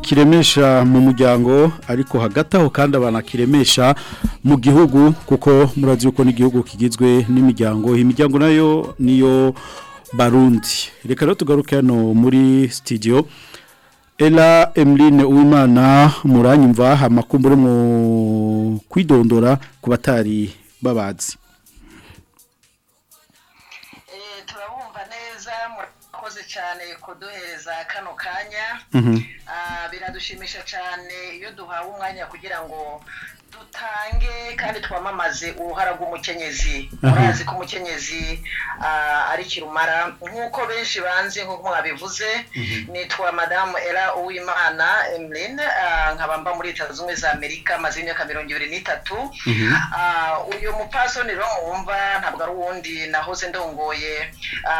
kiremesha mu muryango ariko hagati kandi abana kiremesha mu gihugu kuko murazi yuko n'igihugu kigizwe n'imiryango imiryango nayo niyo barundi reka rero tugaruke hano muri studio Ela Emeline Uwimana muranyumva amakumbu mu kwidondora ku batari babazi eh, turabumva cyane kuduhereza kano kanya mhm. Ah, biradushimisha cyane iyo duhawe umwanya kugira ngo dutange kandi twamamaze uruhara rw'umukenyezi murazi ko umukenyezi ah, ari kirumara nk'uko benshi banze nk'uko mwabivuze mhm. nitwa madamu era uwimana emeline ah, nkabamba muri leta zunze za amerika maze imyaka mirongo ibiri n'itatu mhm. ah, uyu mupasoni rero mwumva ntabwo ari uwundi nahoze ndongoye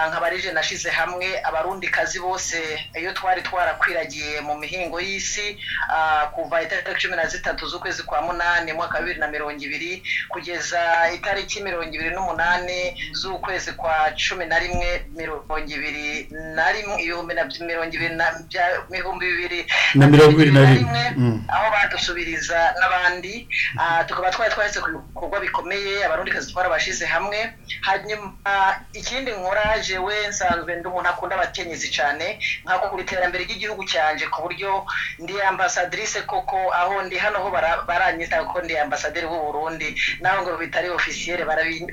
nkabarije nashize hamwe abarundi bose iyo twari twarakwiragiye mu mihingo y'isi kuva itariki cumi na zitatu z'ukwezi kwa munani mu w'umwaka wa bibiri na mirongo ibiri kugeza itariki mirongo ibiri n'umunani z'ukwezi kwa cumi na rimwe mirongo ibiri na rimwe ibihumbi na mirongo ibiri na bihumbi bibiri na mirongo ibiri na rimwe mm. aho badusubiriza n'abandi ah, tukaba twahise ku bikorwa bikomeye abarundikazi bashize hamwe hanyuma ikindi nkoraje we nsanzwe ndi akunda abakenyezi cyane nkako ku iterambere ry'igihugu cyanjye ku buryo ndi ambasadrise koko aho ndi hano ho baranyita ko ndi ambasaderi w'u Burundi naho ngo bitari officiel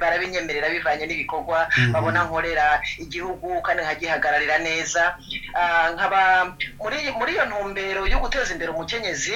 barabinyemerera bivanye n'ibikorwa mhm. babona nkorera igihugu kandi nkagihagararira neza ah, nkaba muri muri iyo ntumbero yo guteza imbere umukenyezi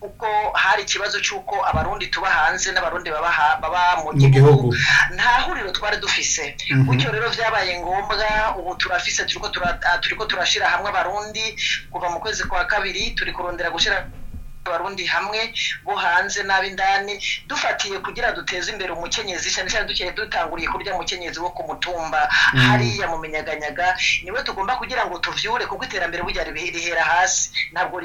kuko hari ikibazo cy'uko abarundi tuba hanze n'abarundi baba mu gihugu nta huriro twari dufise mhm. gutyo rero byabaye ngombwa ubu turafise turi ko turashyira hamwe abarundi kuva mu kwezi kwa kabiri turi kurondera gushyira abarundi hamwe bo hanze n'ab'indani dufatiye kugira duteze imbere umukenyezi cyane cyane dukeye dutanguriye kurya umukenyezi wo ku mm. hariya mu minyaganyaga niwe tugomba kugira ngo tuvyure kuko iterambere burya rihera hasi ntabwo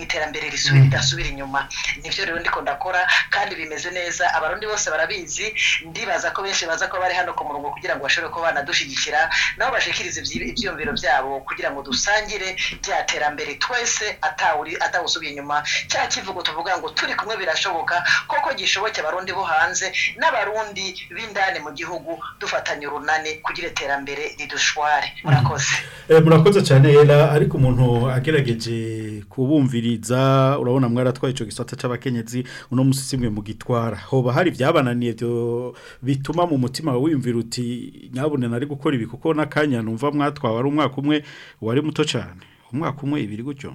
iterambere mm. ridasubira inyuma nibyo rero ndiko ndakora kandi bimeze neza abarundi bose barabizi ndibaza ko benshi baza ko bari hano ku murongo kugira ngo bashobore kuba banadushyigikira nabo bashikirize ibyiyumviro byabo kugira ngo dusangire rya terambere twese atawusubiye inyuma cya kivugo tuvuga ngo turi kumwe birashoboka koko gishoboke abarundi bo hanze n'abarundi b'indani mu gihugu dufatanya urunani kugira iterambere ridushware murakoze eh, murakoze cyane rero ariko umuntu agerageje kubumviriza urabona mwaratwaye icyo gisata cy'abakenyezi uno munsi simwe mu gitwara hoba hari ibyabananiye bituma mu mutima wiyumvira uti nyabune nari gukora ibi kuko n'akanya numva mwatwawe ari umwaka umwe wari muto cyane umwaka umwe ibiri gutyo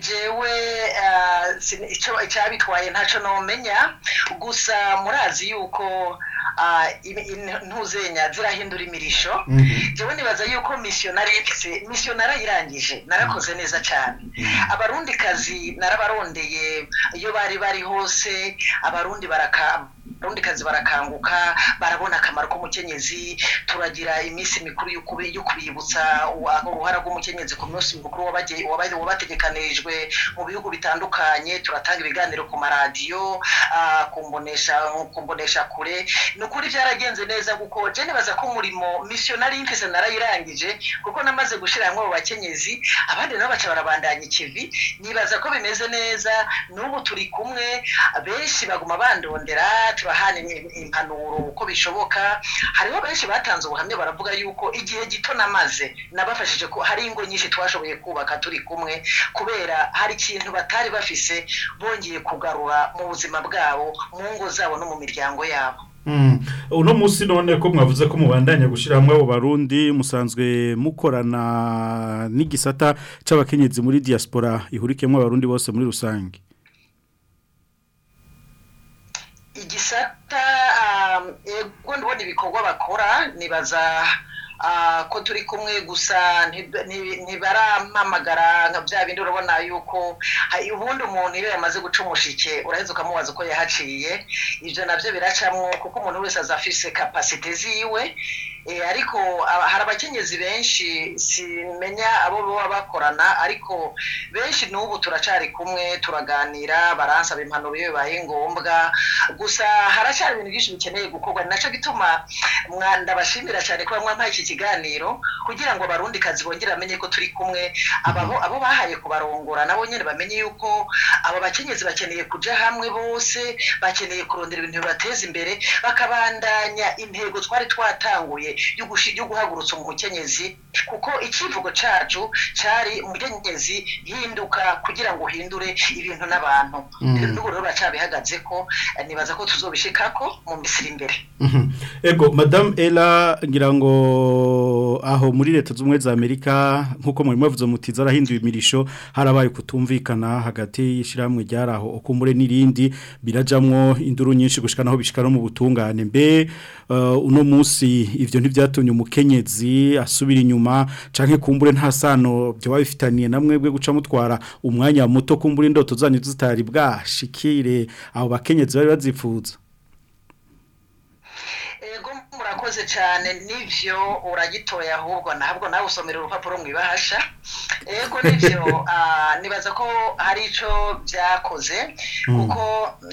jewe eh, icyabitwaye ntacyo nomenya gusa murazi yuko eh, ntuzenya zirahindura imirisho mhm. jewe nibaza yuko misiyonari narayirangije narakoze mhm. neza cyane mhm. abarundi narabarondeye iyo bari bari hose abarundi baraka abarundi kazi barakanguka barabona akamaro umukenyezi turagira iminsi mikuru yo kubibutsa uruhara rw'umukenyezi ku munsi mukuru wabategekanijwe mu bihugu bitandukanye turatanga ibiganiro ku maradiyo ah, kumbonesha kure ni ukuri byaragenze neza kuko nibaza ko umurimo misiyonari y'imfise narayirangije kuko namaze gushyira hamwe abo bakenyezi abandi nabo baca barabandanya ikivi nibaza ko bimeze neza n'ubu turi kumwe abenshi baguma bandondera turahana impanuro uko bishoboka hariho benshi batanze ubuhamya baravuga yuko igihe gito namaze nabafashije ko hari ingo nyinshi twashoboye kubaka turi kumwe kubera hari ikintu batari bafise bongeye kugarura mu buzima bwabo mu ngo zabo no mu miryango yabo hmm. uno munsi none ko mwavuze ko mubandanya gushyira hamwe abo barundi musanzwe mukorana n'igisata cy'abakenyezi muri diaspora ihurikiyemo abarundi bose muri rusange igisata yego ehm, ndabona ibikorwa bakora nibaza ah, ko turi kumwe gusa ntibarampamagara nka bya bindi urabona yuko ubundi umuntu iyo yamaze guca umushike uraheza ukamubaza uko yahaciye ibyo nabyo biracamo kuko umuntu wese aza afise kapasite ziwe Eh, ariko ah, hari abakenyezi benshi simenya abo baba bakorana ariko benshi n'ubu turacari kumwe turaganira baransaba impanuro iyo bibaye ngombwa gusa haracyari ibintu byinshi bikeneye gukorwa nacyo gituma ndabashimira cyane kuba mwampaye iki kiganiro kugira ngo abarundikazi bongere bamenye ko turi kumwe abo bahaye kubarongora nabo nyine bamenye yuko abo bakenyezi bakeneye kujya hamwe bose bakeneye kurondera ibintu bibateza imbere bakabandanya intego twari twatanguye yo umukenyezi kuko icyivugo cyacu cyari umukenyezi hinduka kugira ngo uhindure ibintu n'abantu mm. n'ubu rero ko eh, nibaza ko tuzobishika ko mu misiri imbere mhm. ego madamu era ngira ngo aho muri leta z'ubumwe za amerika nk'uko muri muvuze muti zarahinduye imirisho harabaye kutumvikana hagati y'ishyirahamwe aho ukumbure n'irindi birajyamo induru nyinshi gushika naho bishika no mu butungane mbe Eh, uno munsi ibyo ntibyatumye umukenyezi asubira inyuma canke kumbure nta sano byo babifitaniye namwe bwe guca mutwara umwanya muto kumbure indoto zanyu bwashikire abo bakenyezi bari bazifuza urakoze cyane n'ibyo uragitoye ahubwo ntabwo nawe usomera urupapuro mu ibahasha yego nibyo ah, nibaza ko hari icyo byakoze hmm. kuko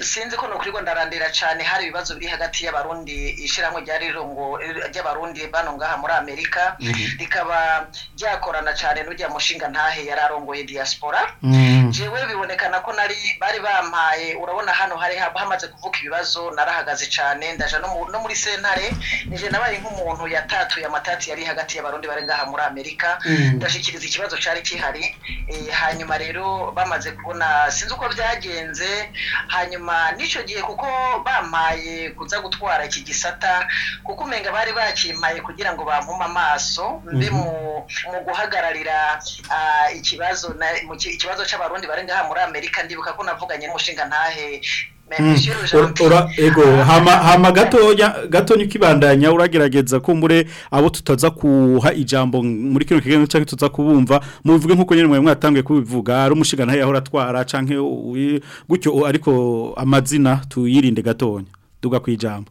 sinzi ko ni ukuri ngo ndarandira cyane hari ibibazo biri hagati y'abarundi ishyirahamwe rya rirungu ry'abarundi bano ngaha muri amerika hmm. rikaba ryakorana cyane n'ujya mushinga ntahe yari arongoye diaspora hmm. jewe bibonekana ko nari bari bampaye urabona hano hari hamaze kuvuka ibibazo narahagaze cyane ndaje no muri sentare nije nabaye nk'umuntu yatatuye amatati yari hagati y'abarundi bari ngaha muri amerika mm. ndashyikiriza ikibazo cyari gihari eh, hanyuma rero bamaze kubona sinzi uko byagenze hanyuma n'icyo gihe kuko bampaye kuza gutwara iki gisata kuko umenga bari bakimpaye kugira ngo bampume amaso mbe mm-hmm. mu guhagararira ah, ikibazo cy'abarundi bari ngaha muri amerika ndibuka ko navuganye n'umushinga ntahe Hmm. ego hama gatonya ukibandanya uragerageza kumbure abo tutaza kuha ijambo muri kino kiganiro cyangwa tutaza kubumva muvuge nk'uko nyine mwatangiye kubivuga ari umushinga nayo yahora atwara cyangwa gutyo ariko amazina tuyirinde gatonya duga ku ijambo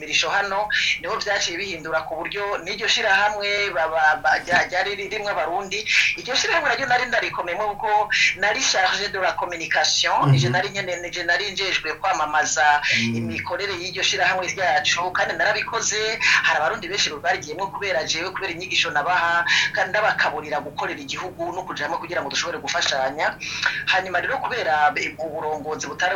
imirisho hano niho byaciye bihindura ku buryo n'iryo shyirahamwe ryari ririmo abarundi iryo shyirahamwe naryo nari ndarikomeye harimo ubwo nari sharije de la communication nije mhm. nari nyene kwamamaza mhm. imikorere y'iryo shyirahamwe ryacu kandi narabikoze hari abarundi benshi barigiyemo kubera jewe kubera inyigisho nabaha kandi ndabakaburira gukorera igihugu no kujamo kugira ngo dushobore gufashanya hanyuma rero kubera uburongozi butari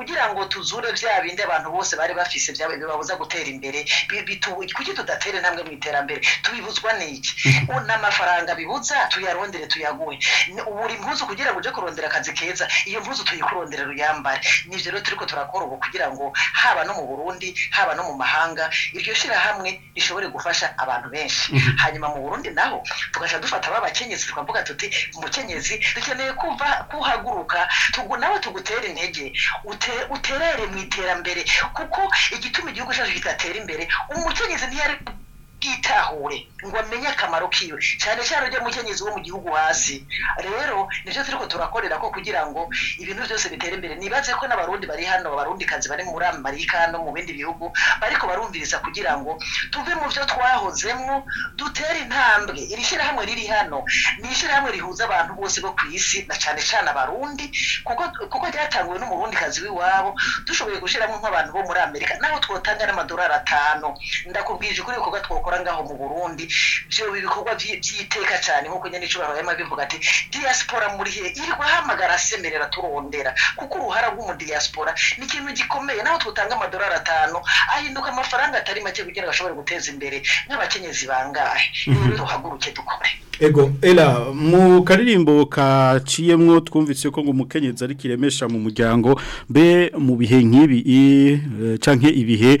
kugira ngo tuzure vya bindi abantu bose bari bafise byaba bibabuza gutera imbere kuki tudatera intambwe mu iterambere tubibuzwa n'iki mm-hmm. n'amafaranga bibuza tuyarondere tuyaguhe buri mpuzu kugira ngo uje kurondera akazi keza iyo iyo mpuzu tuyikurondera ruyambare nivyo rero turiko turakora ubu kugira ngo haba no mu burundi haba no mu mahanga iryo shyirahamwe rishobore gufasha abantu benshi mhm. hanyuma mu burundi naho tugaca dufata aba babakenyezi tukavuga tuti umukenyezi dukeneye kumva kuhaguruka nawe tugutere intege uterere mu iterambere kuko igituma igihugu cyacu kidatera imbere umukenyezi ntiyari abitahure ngo amenye akamaro kiyo cyane cyane ujya mukenyezi wo mu gihugu hasi rero nicyo turi ko turakorera ko kugira ngo ibintu byose bitere imbere nibaze ko n'abarundi bari hano abarundi bari muri amerika no mu bindi bihugu ariko barumviriza kugira ngo tuve mu byo twahozemo dutere intambwe iri shyirahamwe riri hano ni ishyirahamwe rihuza abantu bose bo ku isi na cyane cyane abarundi kuko kuko ryatanguwe n'umurundi w'iwabo dushoboye gushyiramo nk'abantu bo muri amerika naho twotanga n'amadolari atanu ndakubwije kuri ibikorwa twokora ngaho mu burundi byo ibikorwa by'iteka cyane nk'uko nyine icyo barayemo bivuga ati diaspora muri he irirwa hamagara asemerera turondera kuko uruhara rw'umudiyasipora ni ikintu gikomeye naho tutanga amadolari atanu ahinduka amafaranga atari make kugira ngo ashobore guteza imbere nk'abakenyezi bangahe rero mhm. duhaguruke dukore ego era mu karirimbo kaciyemwo twumvise ko ngo umukenyezi ari kiremesha mu muryango mbe mu bihe nk'ibi eh, canke ibihe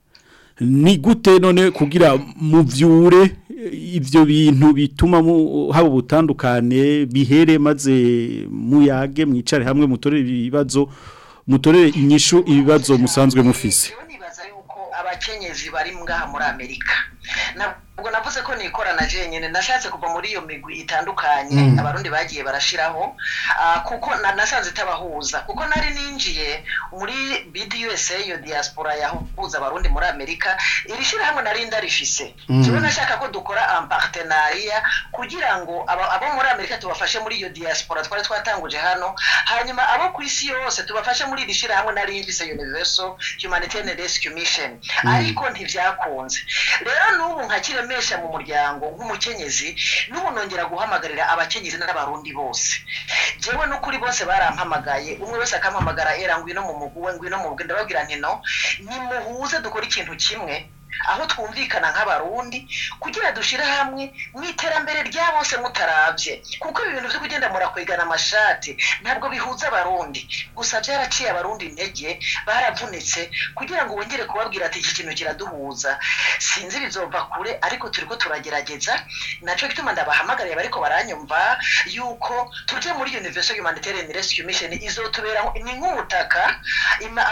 ni gute none kugira muvyure ivyo bintu bituma mu haba ubutandukane bihere maze muyage mwicare hamwe mutore ibibazo mutorere inyishu ibibazo musanzwe mufise abakenyezi bari ngaha muri amerika ubwo navuze ko na jenyine nashatse kuva muri iyo migwi itandukanye mm. abarundi bagiye barashiraho ah, kuko nasanze itabahuza kuko nari ninjiye muri BDUSA iyo diaspora yahuza abarundi muri Amerika iri shyirahamwe nari ndarifise mm. kimwe nashaka ko dukora ampartenariya kugira ngo abo muri Amerika tubafashe muri iyo diaspora twari twatanguje hano hanyuma abo ku isi yose tubafashe muri iri shyirahamwe nari yumvise Universal Humanitarian Rescue Mission mm. ariko ntibyakunze rero n'ubu nkakiremo ushemesha mu muryango nk'umukenyezi n'ubu guhamagarira abakenyezi n'abarundi bose njyewe n'ukuri bose barampamagaye umwe wese akampamagara era eh, ngwino mu muguwe ngwino mu bwe ndababwira nti no nimuhuze dukore ikintu kimwe aho twumvikana nk'abarundi kugira dushyire hamwe mu iterambere rya bose mutarabye kuko ibi bintu byo kugenda murakwegana amashati ntabwo bihuza abarundi gusa byaraciye abarundi intege baravunitse kugira ngo wongere kubabwira ati iki kintu kiraduhuza sinzi bizova kure ariko turi ko turagerageza nacyo gituma ndabahamagariye bariko baranyumva yuko tujye muri universal humanitarian rescue mission izotubera ni nk'ubutaka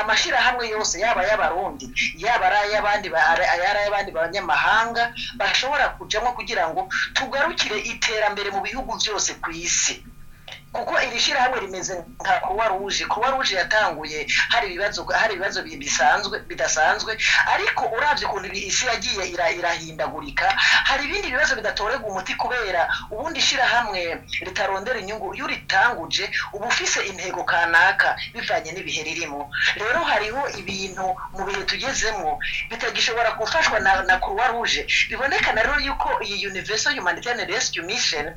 amashyirahamwe yose yaba ay'abarundi yaba ari ay'abandi ayari ay'abandi banyamahanga bashobora kujyamo kugira ngo tugarukire iterambere mu bihugu byose ku isi kuko iri shyirahamwe rimeze nka kuruwa ruje kuruwa ruje yatanguye hari ibibazo hari ibibazo bisanzwe bidasanzwe ariko urabye ukuntu isi yagiye irahindagurika hari ibindi bibazo bidatorega umuti kubera ubundi shyirahamwe ritarondera inyungu iyo uritanguje uba ufise intego kanaka bivanye n'ibihe ririmo rero hariho ibintu mu bihe tugezemo bitagishobora gufashwa na kuruwa ruje na rero yuko iyi universal humanitarian rescue mission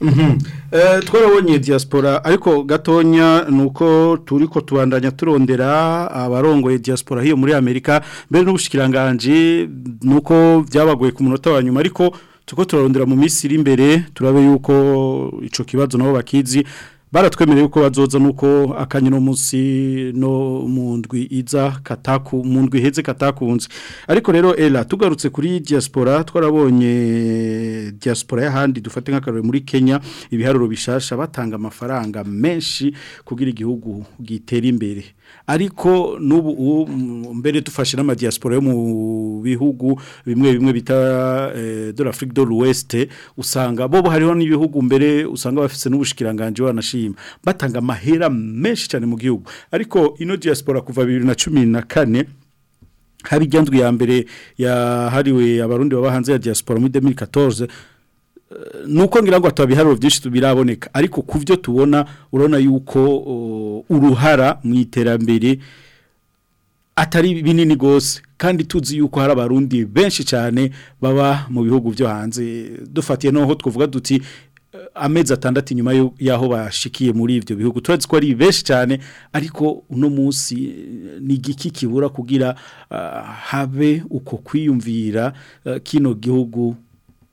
Mhm. Eh, twarabonye diaspora ariko gatonya nuko turi ko tubandanya turondera abarongoye diaspora hiyo muri Amerika mbere n'ubushikiranganje nuko byabagoye ku munota wa nyuma ariko tuko turarondera mu minsi iri imbere turabe yuko icyo kibazo nabo bakizi baratwemereye uko bazoza nuko akanyino munsi no mundwi ndwi iza kataku mu heze katakunze ariko rero era tugarutse kuri diaspora twarabonye diaspora y'ahandi dufate nk'akarore muri Kenya ibiharuro bishasha batanga amafaranga menshi kugira igihugu gitera imbere ariko n'ubu mbere dufashe n'amadiyasipora yo mu bihugu bimwe bimwe bita eh, dore afurika dore usanga Bobo hariho n'ibihugu mbere usanga bafite n'ubushikiranganje wanashima batanga amahera menshi cyane mu gihugu ariko ino diaspora kuva bibiri na cumi na kane haba igendanwa ya mbere yahariwe abarundi baba ya diaspora muri 2014. nuko ngira ngo atabiharuro byinshi tubiraboneka ariko ku byo tubona urona yuko uruhara mu iterambere atari binini rwose kandi tuzi yuko hari abarundi benshi cyane baba mu bihugu byo hanze dufatiye n'aho tuvuga duti eh, amezi atandatu nyuma y'aho bashikiye muri ibyo bihugu turazi ko ari benshi cyane ariko uno munsi eh, ni igiki kibura kugira eh, habe uko kwiyumvira kino gihugu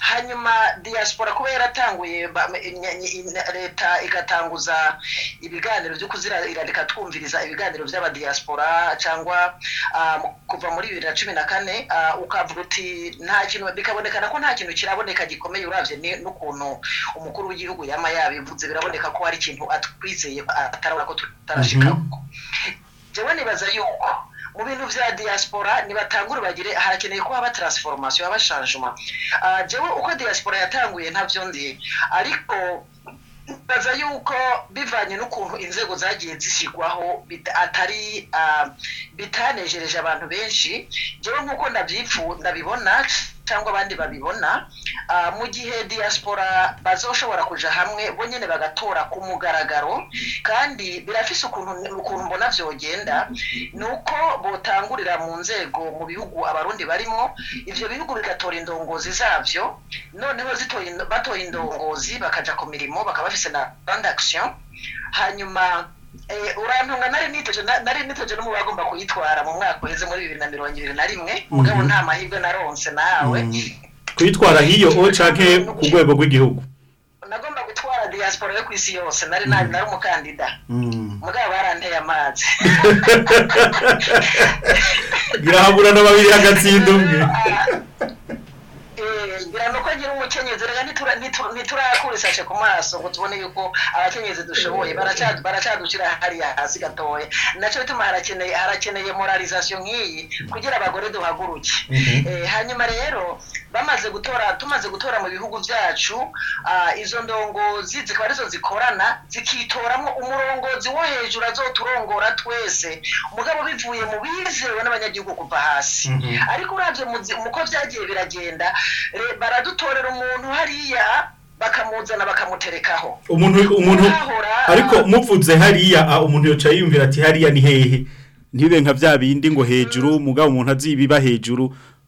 hanyuma diaspora kuba yaratanguye leta igatanguza ibiganiro byo kuzirarika twumviriza ibiganiro by'abadiaspora cyangwa ah, kuva muri bibiri na cumi na kane ah, ukavuga uti nta kintu bikabonekana ko nta kintu kiraboneka gikomeye urabye n'ukuntu umukuru w'igihugu yama yabivuze biraboneka ko hari ikintu atwizeye atarabona ko tutarashikaho mhm. njyewe nibaza yuko mu bintu bya diaspora nibatangure bagire harakeneye ko haba taransiforomasiyo ah, jyewe uko diaspora yatanguye ntabyo ndi ariko baza yuko bivanye n'ukuntu inzego zagiye zisigwaho atari ah, bitanejereje abantu benshi njyewe nk'uko ndabibona cyangwa abandi babibona ah, mu gihe diaspora bazoshobora kujya hamwe bo nyine bagatora ku mugaragaro kandi birafise ukuntu mbona byogenda ni uko butangurira mu nzego mu bihugu abarundi barimo ibyo bihugu bigatora indongozi zabyo noneho batoye indongozi bakajya ku mirimo bakaba bafise na rwanda hanyuma Eh, urantunga nari nitoje nari nitoje n'umubare agomba kuyitwara mu mwaka uheze muri bibiri na mirongo ibiri na rimwe mhm. mugabo nta mahirwe naronse nawe mhm. kuyitwara hiyo o canke ku rwego rw'igihugu nagomba gutwara diaspora yo ku isi yose nari nari mhm. nari umukandida mugabo baranteye amazi birahabura na babiri hagatsindo Eh, birano ko agira umukenyezi reka ntiturakurisashe ku maso ngo tubone yuko abakenyezi dushoboye eh. baracyaducira hariya hasi gatoya nacyo bituma harakeneye harakeneye moralizasiyo nk'iyi kugira abagore duhaguruke mhm. eh, hanyuma rero bamaze gutora tumaze gutora mu bihugu byacu ah, izo ndongozi zikaba arizo zikorana zikitoramo umurongozi wo hejuru azoturongora twese umugabo bivuye mu bizewe n'abanyagihugu kuva hasi mhm. ariko uravye muko byagiye biragenda Eh, baradutorera umuntu hariya bakamuzana bakamuterekaho umuntu umuntu ah. ariko muvuze hariya ah, umuntu yicaye yumvira ati hariya ni hehe ntibe nka bya bindi ngo hejuru mm. mugabo umuntu azi azibiba hejuru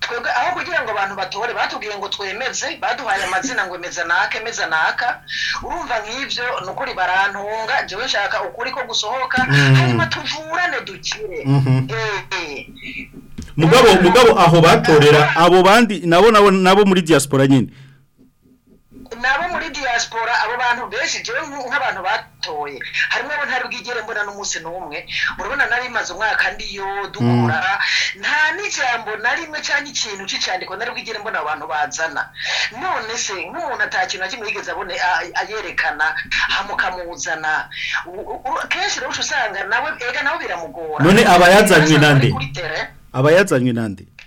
twebwe aho kugira ngo abantu batore batubwiye ngo twemeze baduhaye amazina ngo emeza naka emeza naka urumva nk'ibyo ni ukuri barantunga jewe nshaka ukuri ko gusohoka mm. hanyuma tuvurane dukire mm-hmm. eh. mugabo mugabo aho batorera abo bandi nabo nabo nabo muri diaspora nyine nabo muri diaspora abo bantu benshi jewe nk'abantu batoye harimo abo ntari bwigere mbona n'umunsi n'umwe murabona nari maze umwaka ndiyo dukora mm. nta n'ijambo na rimwe cyangwa ikintu cy'icyandiko nari bwigere mbona abantu bazana none se nk'umuntu ata kintu na kimwe yigeze abone ayerekana mukamuzana kenshi rero usanga nawe ega nawe biramugora none abayazanywe nande abayazanywe nande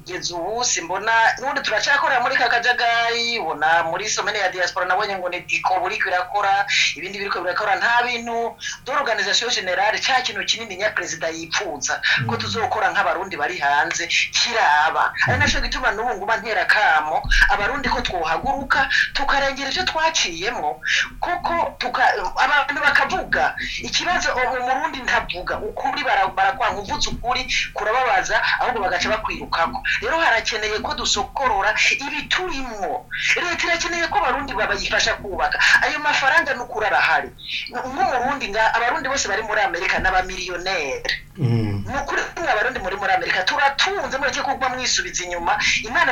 kugeza ubu simbona n'ubundi turacyakora muri kakajagayi ubona muri somene ya diaspora nabonye ngo ni ikobo iriko irakora ibindi biriko birakora nta bintu d'organisation generale cya kintu kinini iyo perezida yipfunsa ko hmm. tuzokora nk'abarundi bari hanze kiraba hmm. ari nacyo gituma n'ubu ngubu ntera kamo abarundi ko twohaguruka tukarengera icyo twaciyemo kuko abantu bakavuga ikibazo ubu murundi ntavuga ukuri barakwanga uvutse ukuri kurababaza ahubwo bagaca bakwirukamo rero harakeneye ko dusokorora ibiturimo leta irakeneye ko abarundi bayifasha kubaka ayo mafaranga ni ukuri arahari nk'umurundi abarundi bose bari muri amerika n'abamiliyoneri bad. Mm. mukuri mwe muri muri amerika turatunze mureke kugwa mwisubiza inyuma imana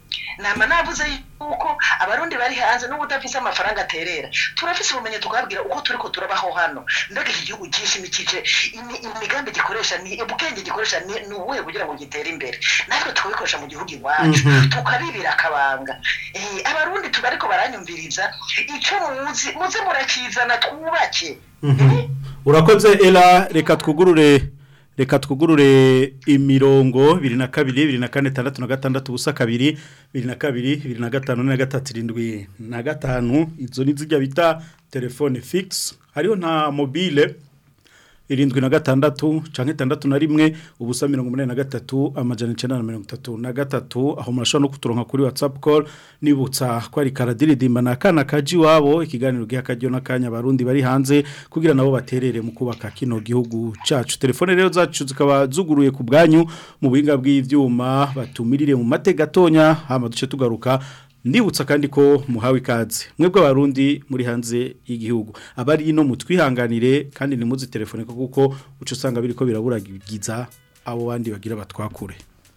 nama navuze yuko abarundi bari hanze n'ubu udafise amafaranga aterera turafise ubumenyi tukabwira uko turi ko turabaho hano mbega iki gihugu cyishimi kice imigambi gikoresha ni ubwenge gikoresha ni ubuhe kugira ngo gitere imbere natwe tukabikoresha mu gihugu iwacu mhm. tukabibira akabanga eh, abarundi tuba ariko baranyumviriza icyo muzi muze murakizana twubake mhm. eh? urakoze ela reka twugurure reka twugurure imirongo bibiri na kabiri bibiri na kane na gatandatu ubusa kabiri bibiri na kabiri bibiri na gatanu na gatatu irindwi na gatanu izo ni bita telefone figisi hariho na mobile irindwi na gatandatu canke itandatu na rimwe ubusa mirongo umunani na gatatu amajana icenda na mirongo itatu na gatatu aho murashobora no kuturonka kuri whatsapp call nibutsa ko ari karadiridimba na akana kaji iwabo ikiganiro giha akaryo n'akanya abarundi bari hanze kugira nabo baterere mu kubaka kino gihugu cacu telefone rero zacu zikaba zuguruye ku bwanyu mu buhinga bw'ivyuma batumirire mu mate gatonya hama duce tugaruka nibutsa kandi ko muhawe ikaze mwebwe abarundi muri hanze y'igihugu abari ino mutwihanganire kandi nimuzi telefone kuko uca usanga biriko biraburagiza abo bandi bagira batwakure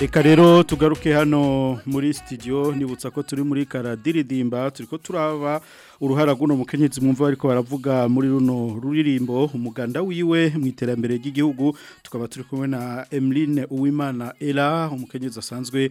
reka rero tugaruke hano muri studio nibutsa ko turi muri karadiridimba turi turaba uruhara guno mukenyezi mwumva bariko baravuga muri runo ruririmbo umuganda wiwe mu iterambere ry'igihugu tukaba turi kumwe na Emeline Uwimana Ela umukenyezi asanzwe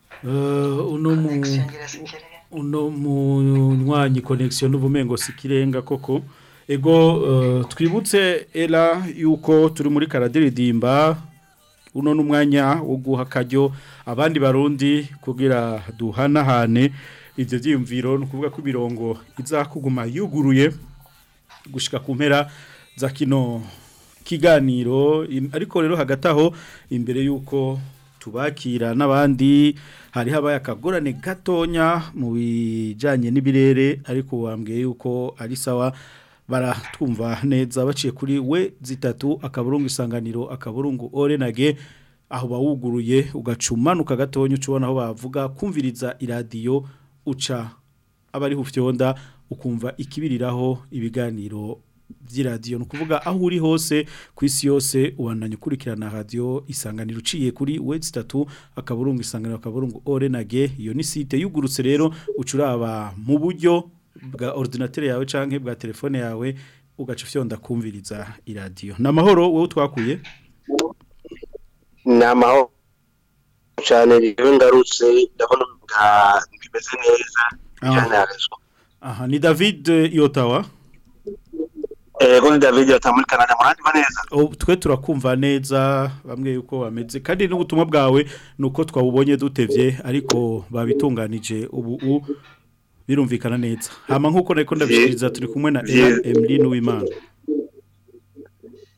eh, uno munywanyi konegisiyo n'ubumengo si ikirenga koko ego eh, twibutse era yuko turi muri karadiridimba uno n’umwanya wo guha akajyo abandi barundi kugira duhanahane ibyo byiyumviro ni ukuvuga ko ibirongo izakuguma yuguruye gushika ku mpera za kino kiganiro ariko rero hagati aho imbere y'uko tubakira n'abandi hari habaye akagorane gatonya mu bijyanye n'ibirere ariko wambwiye yuko ari sawa baratwumva neza baciye kuri we zitatu akaburungu isanganiro akaburungu orenage aho bawuguruye ugacumanuka gatonya ucubona aho bavuga kumviriza iradiyo uca abari hufyonda ukumva ikibiriraho ibiganiro by'iradiyo ni ukuvuga aho uri hose ku isi yose ubandanya ukurikirana radio isanganiro uciye kuri wezi itatu akaburungu isanganiro akaburungu orenage iyo ni site yugurutse rero ucuraba mu buryo bwa ordinateur yawe canke bwa telefone yawe ugaca ufyonda kumviriza iradiyo namahoro wowe twakuye namahoro cyane rero ngarutse ndabona bimeze neza ah. cyane aha ni David Yotawa eh, Ego eh, ni David yatamuri Canada murandima neza. Oh, twe turakumva neza bamwe yuko bameze kandi n'ubutumwa bwawe nuko twabubonye dutevye ariko babitunganije ubu birumvikana neza ama nk'uko nari ndabishikiriza turi kumwe na emeli n'uwimana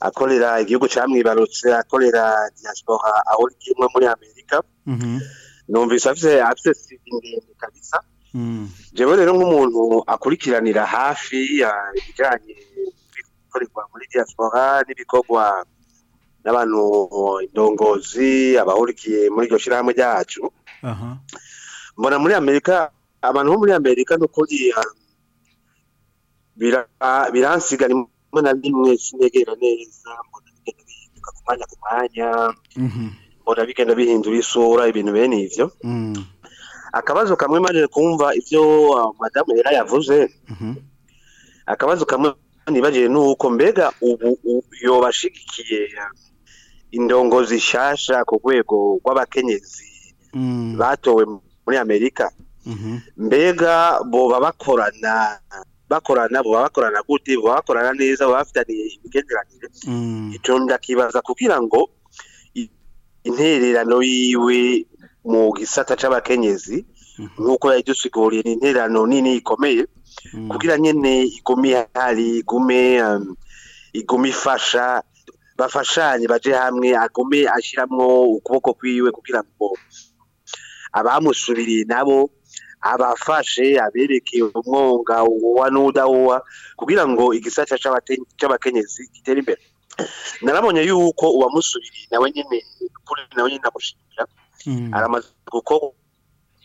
akorera igihugu cyamwibarutse akorera diaspora aho rimwe muri amerika mhm. numvise afite afite ndende kabisa mhm. jewe rero nk'umuntu akurikiranira hafi ibijyanye n'ibikorerwa muri diaspora n'ibikogwa n'abantu indongozi abahurikiye muri iryo shyirahamwe ryacu mbona muri amerika abantu bo muri amerika ni biransiga rimwe na rimwe sinegera neza mbona bigenda bihinduka ku mwanya ku mwanya mhm. mbona bigenda bihindura isura ibintu bene ibyo mm. akabazo kamwe manire kumva ibyo ah, madamu yari yavuze mhm. akabazo kamwe nibagire nuko mbega ubu yobashigikiye indongozi shasha ku rwego rw'abakenyezi mm. batowe muri amerika mhm. mbega boba bakorana bakorana baba bakorana gute baba bakorana neza baba bafitaniye imigenderanire mm. icyo ndakibaza kugira ngo intererano yiwe mu gisata cy'abakenyezi mm-hmm. nk'uko yadusiguriye ni intererano nini ikomeye mm. kugira nyine igume ihari igume um, igume ifasha bafashanye baje hamwe agume ashyiramo ukuboko kwiwe kugira ngo abamusubiriye nabo abafashe aberekeye umwonga uwa n'udawuwa kugira ngo igisata cy'abakenyezi gitere imbere naramonye yuko musubiri nawe nyene kuri nawe nyene nakushimira hmm. aramaze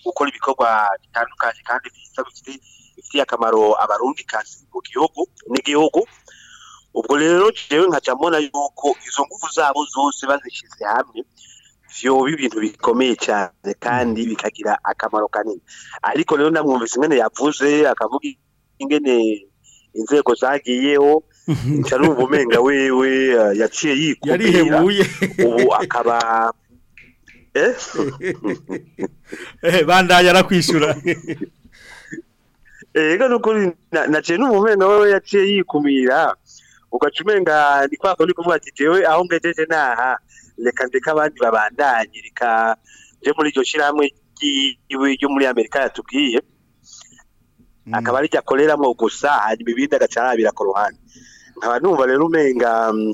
gukora ibikorwa bitandukanye kandi bifitiye akamaro abarundi kazi mu gihugu n'igihugu ubwo rero jewe nkaca mbona yuko izo ngufu zabo zose bazishyize hamwe byoba ibintu bikomeye cyane kandi mm. bikagira akamaro kanini ariko rero ndamwumvise ingene yavuze akavuga ingene inzego zagiyeho nshya ubumenga wewe eh, yaciye yikubira ubu akaba eh? Eh, bandanya arakwishyura ega ni ukuri naciye n'umumenga wewe yaciye yikumira ugaca umenga ni kwa kundi kumwakiriye we aho ngejeje ni reka ndeka abandi babandanye reka je muri iryo shyirahamwe ryo muri amerika yatubwiye hmm. akaba ari akoreramo gusa hanyuma ibindi agacarabira ku ruhande nkaba numva rero umenga mm,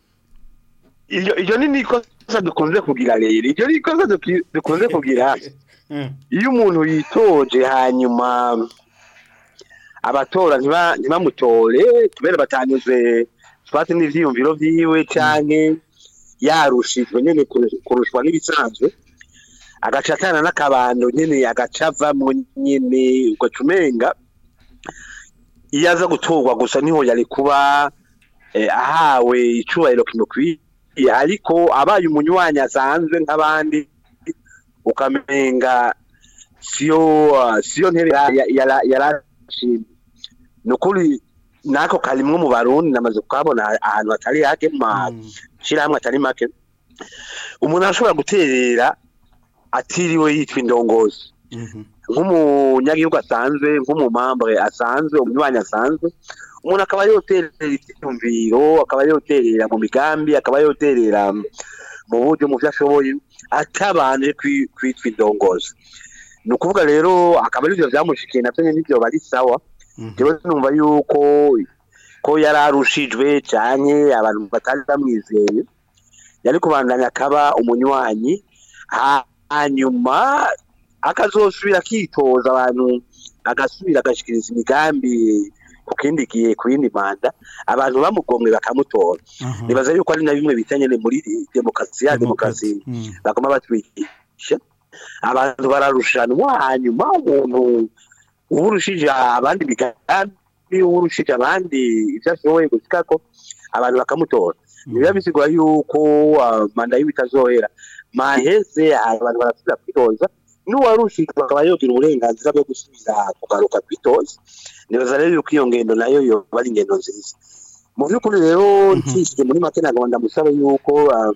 iyo ni n'ikosa dukunze kugira rero iryo ni ikosa dukunze kugira eh. iyo umuntu yitoje hanyuma abatora ntibamutore kubera batanyuze twatse n'ibyiyumviro byiwe cyane yarushijwe nyene kurushwa n'ibisanzwe agaca atana n'akabando nyene mu nyene ugaca umenga iyo aza gutorwa gusa niho yari kuba eh, ahawe icubahiro kimukwiye ariko abaye umunywanyi asanzwe nk'abandi ukamenga siyo siyo ntebe yarashimye ni ukuri nako karimwo mu barundi namaze kwabona ahantu hatari ma mm. shyirahamwe atari make umuntu arashobora guterera atiriwe yitwa indongozi mhm. nk'umunyagihugu asanzwe nk'umumambwe asanzwe umunywanyi asanzwe umuntu akaba yoterera ibyiyumviro akaba yoterera mu migambi akaba yoterera mu buryo mu byo ashoboye atabanje kwitwa indongozi ni ukuvuga rero akaba ari byo byamushikiye nabyo bari sawa mhm. rero numva yuko ko yari arushijwe cyane abantu batari bamwizeye yari kubanganya akaba umunywanyi hanyuma akazosubira akitoza abantu agasubira agashyikiriza imigambi ku kindi gihe ku yindi manda abantu bamugomwe bakamutora nibaza yuko ari na bimwe bitanye muri demokarasi ya demokarasi hmm. baguma batwigisha abantu bararushanwa hanyuma umuntu uba abandi imigambi iyo urushije abandi ibyo ashoboye gusa ko abantu bakamutora biba mm. bisigura yuko manda yiwe maheze abantu barasubira kwitoza n'uwarushije bakaba yogira uburenganzira bwo gusubira kugaruka kwitoza nibaza rero yuko iyo ngendo nayo yoba ari ingendo nziza mu by'ukuri rero mm-hmm. ntishyire muri make ntabwo ndamusaba yuko um,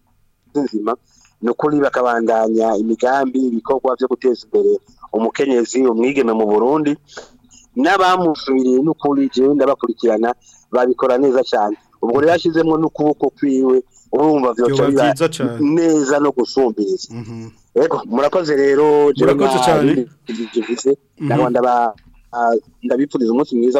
nzima ni ukuri bakabandanya imigambi ibikorwa byo guteza imbere umukenyezi umwigeme mu burundi n'abamusubiriye n'ukuri genda bakurikirana babikora neza cyane ubwo rero ashyizemo n'ukuboko kwiwe urumva byoca neza no gusumbiriza mhm. yego murakoze rero murakoze cyane mhm. ah, ndabipfuriza umunsi mwiza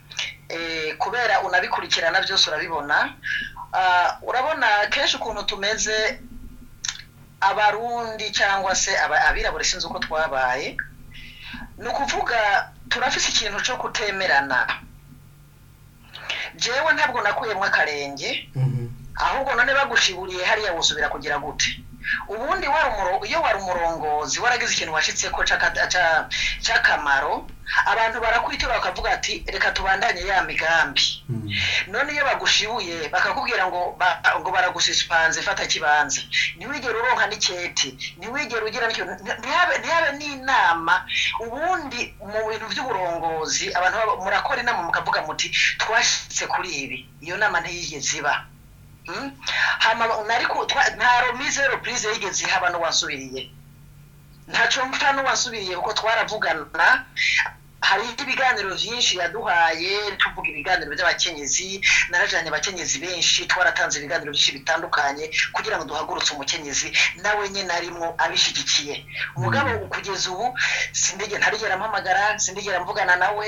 eh, kubera unabikurikirana byose urabibona ah, urabona kenshi ukuntu tumeze abarundi cyangwa se abirabura sinzi uko twabaye ni ukuvuga turafise ikintu cyo kutemerana jewe ntabwo nakuyemo akarenge mm-hmm. ahubwo none bagushiburiye hariya wusubira kugira gute ubundi iyo wari umurongozi waragize ikintu washyitse ko cy'akamaro abantu barakwitura bakavuga ati reka tubandanye ya migambi hmm. none iyo bagushibuye bakakubwira ngo ngo baragusisipanze fata kibanze ntiwigere uronka n'iketi ntiwigere ugira ntihabe n'inama ubundi mu bintu by'uburongozi abantu murakora inama mukavuga muti twashyitse kuri ibi iyo nama ntiyigeze iba nta romize repurize yigeze ihaba n'uwasubiriye ntacyo mfa n'uwasubiriye kuko twaravugana hari ibiganiro byinshi yaduhaye tuvuga ibiganiro by'abakenyezi narajyanye abakenyezi benshi twaratanze ibiganiro byinshi bitandukanye kugira ngo duhagurutse umukenyezi nawe nyine arimo abishyigikiye umugabo mm. kugeza ubu sindege ntarigera mpamagara sindegera mvugana nawe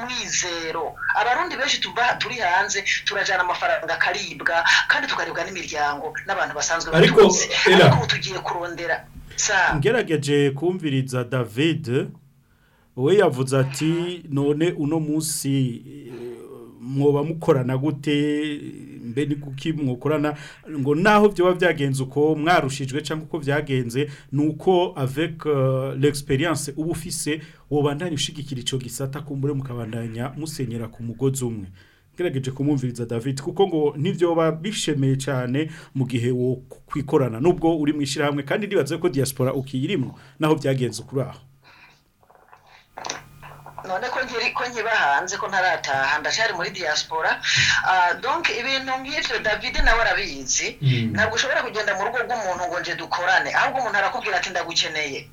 umwizero abarundi be benshi turi hanze turajyana amafaranga akaribwa kandi tukaribwa n'imiryango n'abantu basanzwe batunze ariko ubu tugiye kurondera ngerageje kumviriza david we yavuze ati none uno munsi eh, mwoba mukorana gute mbe ni kuki ngo naho byaba byagenze uko mwarushijwe cyangwa uko byagenze nuko uko avec euh, l'experience uba ufise wobandanya ushigikira icyo gisata kumbure mukabandanya musenyera ku mugozi umwe ngerageje kumwumviriza David kuko ngo nivyo babishemeye cyane mu gihe wo kwikorana nubwo uri mwishira hamwe kandi ndibaze ko diaspora ukiyirimo naho byagenze kuri aho none ko nkiba hanze ko ntarataha ndashari muri diaspora ah, donc ibintu nk'ibyo david nawe arabizi mm. ntabwo ushobora kugenda mu rugo rw'umuntu ngo nje dukorane ahubwo umuntu arakubwira ati ndagukeneye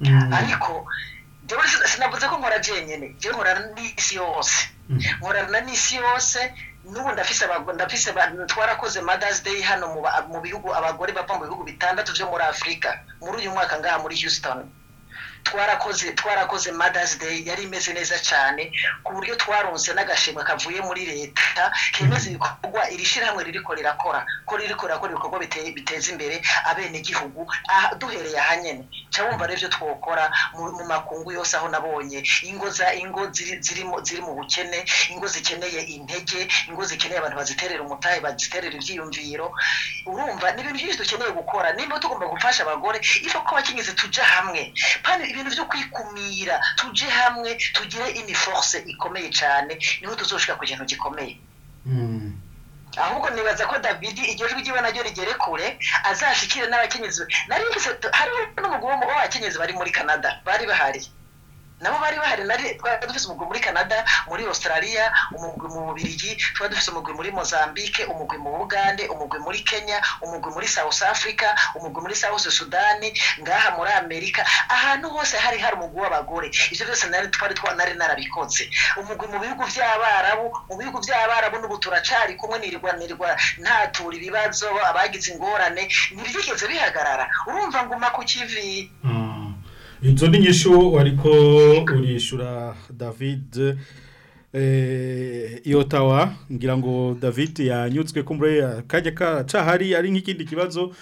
Mm. ariko sinavuze ko nkora jyenyine njyewe nkorana n'isi yose mm. nkorana n'isi yose n'ubu ndafise ndafise twarakoze madazi deyi hano mu bihugu abagore bava mu bihugu bitandatu byo muri afurika muri uyu mwaka ngaha muri houston twarakoze twarakoze madazi deyi yari imeze neza cyane ku buryo twaronse n'agashimwe kavuye muri leta hemeza ibikorwa iri shyirahamwe ririko rirakora ko ririko rirakora ibikorwa biteza imbere abenegihugu ah, duhereye aha nyene ca ibyo twokora mu makungu yose aho nabonye ingo za ingo ziri mu bukene ingo zikeneye intege ingo zikeneye abantu baziterera umutahe baziterera ibyiyumviro urumva ni ibintu byinshi dukeneye gukora niba tugomba gufasha abagore ifa ko abakenyezi tuja hamwe pani ibintu byo kwikumira tujye hamwe tugire imiforce ikomeye cyane niho tuzoshobora ku kintu gikomeye hmm. ahubwo nibaza ko david iryo jwi ryiwe naryo rigere kure azashikire n'abakenyezi nari hariho n'umugabo w'abakenyezi bari muri canada bari bahari nabo bari bahari twari dufite umugwi muri canada muri australia umugwi mu bubirigi twari dufite umugwi muri mozambique umugwi mu bugande umugwi muri kenya umugwi muri south africa umugwi muri south sudani ngaha muri amerika ahantu hose hari hari umugwi w'abagore ibyo byose nari twari nari narabikoze umugwi mu bihugu by'abarabu mu bihugu by'abarabu n'ubu turacari kumwe nirwanirwa ntatura ibibazo abagize ingorane ntibyigeze bihagarara urumva nguma ku kivi mm. inzu ni nyinshi ariko urishyura david Eh, iyo tawa ngira ngo david yanyutswe ko muri kajya cahari ari nk'ikindi kibazo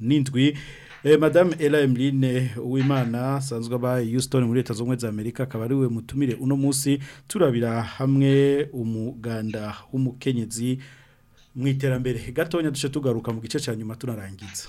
n'indwi Eh, madame Ella Emeline uwimana sanzwe ba Houston muri leta Zumwe za Amerika akaba ari we mutumire uno munsi turabira hamwe umuganda w'umukenyezi mu iterambere gatonya duce tugaruka mu gice cya nyuma tunarangiza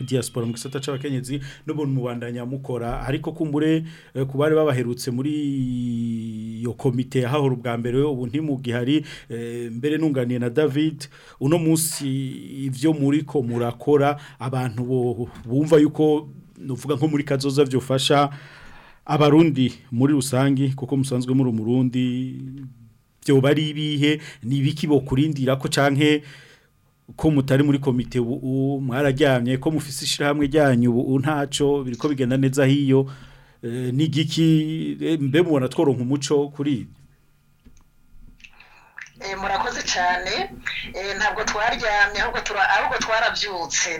diaspora mu gisata cy'abakenyezi n'ubuntu mubandanya mukora ariko kumbure eh, ku bari babaherutse muri iyo komite hahora ubwa mbere ubu ntimugihari eh, mbere nunganiye na David uno munsi ivyo muri ko murakora abantu bo bumva yuko nuvuga nko muri kazoza byofasha abarundi muri rusangi kuko musanzwe muri umurundi byo bari ibihe nibiki kurindira ko canke ko mutari muri komite mwararyamye ko mufise ishyirahamwe ryanyu ubu ntaco biriko bigenda neza hiyo eh, n'igiki eh, mbe mubona tworonka umuco kuri ibi eh, murakoze cyane ntabwo twaryamye ahubwo twarabyutse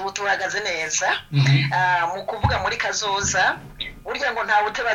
ubu turagaze neza mhm. ah, mu kuvuga muri kazoza burya ngo ntawe uteba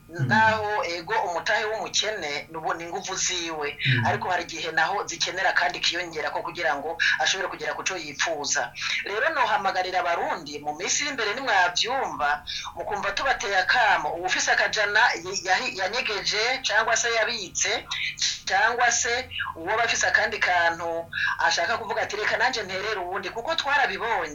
mm. naho ego umutari nawe w'umukene ni ingufu ziwe hmm. ariko hari igihe naho zikenera kandi kiyongera ko kugira ngo ashobore kugera ku cyo yifuza rero nuhamagarira abarundi mu minsi y'imbere nimwabyumva mukumva tubateye akamo uwufise akajana yanyegeje cyangwa se yabitse cyangwa se uwo bafise akandi kantu ashaka kuvuga ati reka nanjye nterere uwundi kuko twarabibonye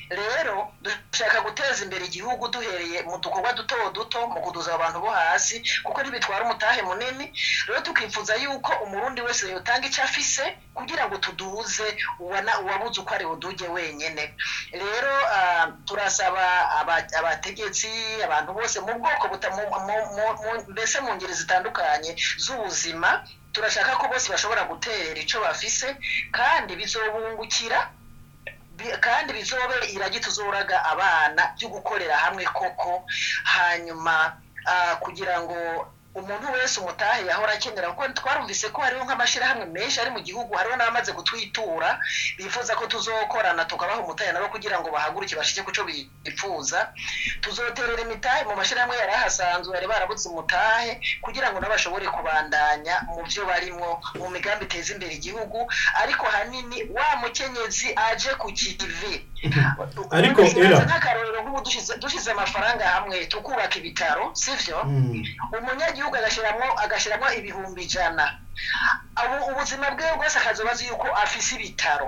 rero dushaka guteza imbere igihugu duhereye mu dukorwa duto duto mu kuduza abantu bo hasi kuko ntibitwara umutahe munini rero tukifuza yuko umurundi wese yotanga icyo afise kugira ngo tuduhuze uwabuze uko ari buduge wenyine rero ah, turasaba abategetsi abantu bose mu bwoko mbese mu ngeri zitandukanye z'ubuzima turashaka ko bose bashobora gutera icyo bafise kandi bizobungukira kandi bizobe iragi abana byo gukorera hamwe koko hanyuma ah, kugira ngo umuntu wese umutahe yahora akenera kuko twarumvise ko hariho nk'amashyirahamwe menshi ari mu gihugu hariho n'amaze gutwitura bifuza ko tuzokorana tukabaha umutahe nabo kugira ngo bahaguruke bashike ku cyo bifuza tuzoterera imitahe mu mashyirahamwe yari ahasanzwe bari barabuze umutahe kugira ngo nabashobore kubandanya mu byo barimo mu migambi iteza imbere igihugu ariko hanini wa mukenyezi aje ku kivi ariko era nk'akarorero nk'ubu dushyize amafaranga hamwe tukubaka ibitaro sibyo hmm. umunyagihugu agashyiramo agashyiramo ibihumbi ijana ubuzima bwe rwose akazuba yuko afise ibitaro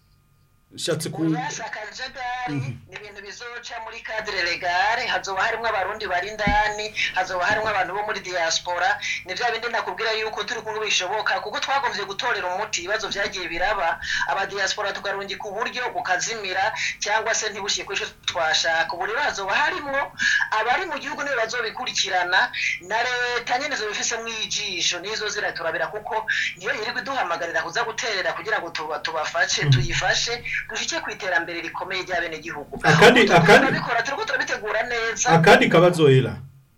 ushatse ku urashaka mhm. ni ibintu bizoca muri cadre legale hazoba harimo abarundi bari indani hazoba harimo abantu bo muri diaspora ni bya bindi nakubwira yuko turi kumwe bishoboka kuko twagombye gutorera umuti ibibazo byagiye biraba aba abadiaspora tukarungika uburyo bukazimira cyangwa se ntibushyike kuri icyo twashaka ubu rero hazoba harimo abari mu gihugu nibo bazobikurikirana na leta nyine zo mu ijisho nizo ziraturabira kuko niyo yirirwa iduhamagarira kuza guterera kugira ngo tubafashe mhm. tuyifashe dushyike ku iterambere rikomeye ry'abenegihugu turabikora turi turabitegura neza akandi kabazo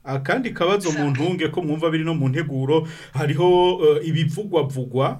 akandi kabazo mu ntunge ko mwumva biri no mu nteguro hariho eh, ibivugwavugwa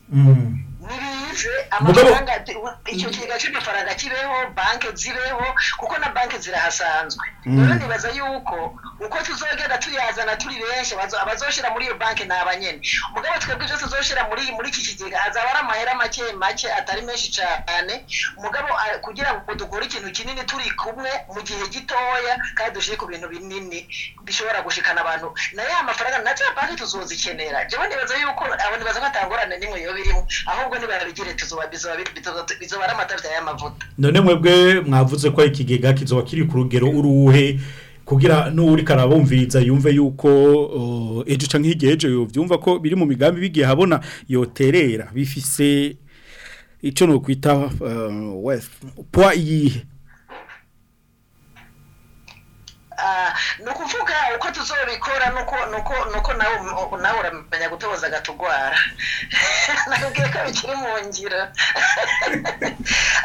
mm. bibitse amafaranga icyo mm. kigega cy'amafaranga kibeho banki zibeho kuko na banki zirahasanzwe mm. rero nibaza yuko uko tuzogenda tuyazana turi benshi abazoshyira muri iyo banki ni abanyene mugabo twebwe ibyo tuzoshyira muri muri iki kigega azaba ari amahera make make atari menshi cyane mugabo kugira ngo dukore ikintu kinini turi kumwe mu gihe gitoya kandi dushyire ku bintu binini bishobora gushikana abantu na ya mafaranga na banki tuzozikenera jyewe nibaza yuko abo nibaza ko n'imwe yo birimo ahubwo n'ibyerekezo bizaba ari amata bitari amavuta none mwebwe mwavuze ko ikigega kizoba kiri ku rugero uruhe kugira n'uri karabumviriza yumve yuko oh, ejo cyangwa nk'igihe ejo byumva ko biri mu migambi bigiye habona yoterera bifise icyo ni ukwita wefu eh, puwa iyihe Ah, ni ukuvuga uko tuzobikora nuko um, nawe uramenya gutoboza agatugwara nabwiye ko bikiri mu ngiro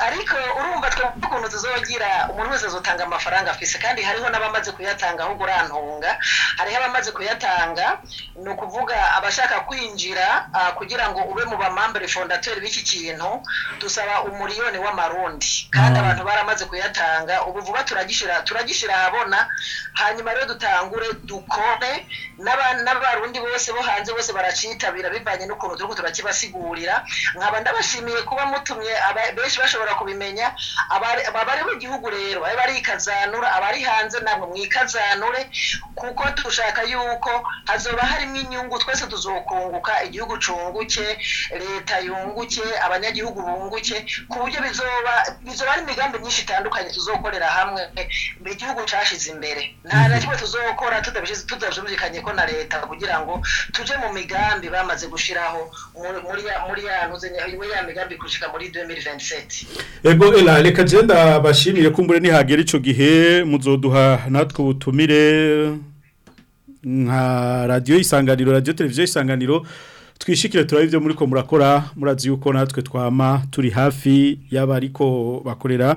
ariko urumva twumva ukuntu tuzogira umuntu wese azotanga amafaranga afise kandi hariho n'abamaze kuyatanga ahubwo urantunga hariho abamaze kuyatanga ni ukuvuga abashaka kwinjira ah, kugira ngo ube mu bamambere fondateri b'iki kintu dusaba umuriyoni w'amarundi kandi mm. abantu baramaze kuyatanga ubu vuba turagishira ahabona hanyuma rero dutangure dukome n'abarundi bose bo hanze bose baracyitabira bivanye n'ukuntu turi turakibasigurira nkaba ndabashimiye kuba mutumye benshi bashobora kubimenya abari mu gihugu rero bari ikazanura abari hanze nabo mwikazanure kuko dushaka yuko hazoba harimo inyungu twese tuzokunguka igihugu cyunguke leta yunguke abanyagihugu bunguke ku buryo bizoba bizoba ari imigambi myinshi itandukanye tuzokorera hamwe mu igihugu cyashize imbere imbere nta na mhm. kimwe tuzokora tutajumvikanye ko na leta kugira ngo tujye mu migambi bamaze gushyiraho muri ya migambi gushyika muri 2027 ego era reka genda bashimiye kumbure nihagera icyo gihe muzoduha natwe ubutumire nka radio isanganiro radio televiziyo isanganiro twishikire turaba ibyo muri ko murakora murazi yuko natwe twama turi hafi y'abariko bakorera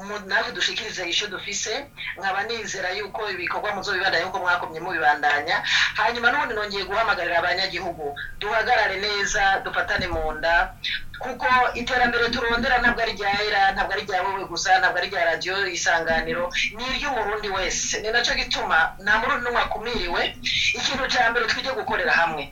natwe dushikirize icyo dufise nkaba nizera yuko ibikorwa muzo bibandanya nk'uko mwakomye mubibandanya hanyuma n'ubundi nongeye guhamagarira abanyagihugu duhagarare neza dufatane mu nda kuko iterambere turondera ntabwo ari rya era ntabwo ari rya wowe gusa ntabwo ari rya radiyo isanganiro ni iry'umurundi wese ni nacyo gituma nta murundi n'umwe akumiriwe ikintu cya mbere twige gukorera hamwe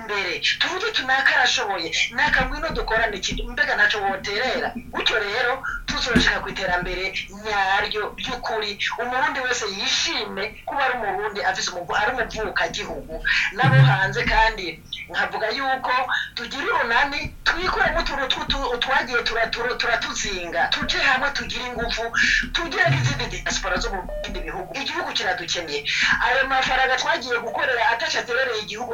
imbere tuvuge tunaka arashoboye naka ngwino dukorane ikintu mbega ntacyo woterera gutyo rero tuzorosheka ku iterambere nyaryo by'ukuri umurundi wese yishime kuba ari umurundi afise ari gihugu n'abo hanze kandi nkavuga yuko tugira urunani twikuremo utuntu twagiye turatuzinga tujye hamwe tugire ingufu tugire n'izindi diaspora zo mu bindi bihugu igihugu kiradukeneye ayo mafaranga twagiye gukorera atashaterereye igihugu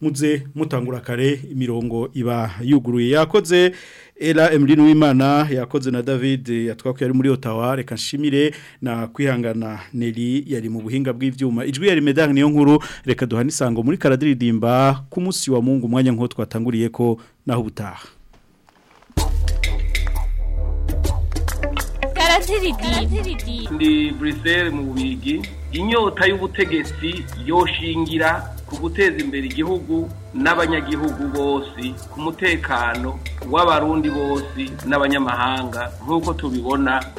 muze mutangura kare imirongo iba yuguruye yakoze era Emeline Uwimana yakoze na David yatwakuye yari muri Ottawa reka nshimire na kwihangana neli yari mu buhinga bw'ivyuma ijwi yari medang niyo nkuru reka duhana isango muri karadiridimba ku munsi wa Mungu umwanya nko twatanguriye ko naho ubutaha ndi Brussels mu Bigi inyota y'ubutegetsi yoshingira ku guteza imbere igihugu n'abanyagihugu bose ku mutekano w'abarundi bose n'abanyamahanga nk'uko tubibona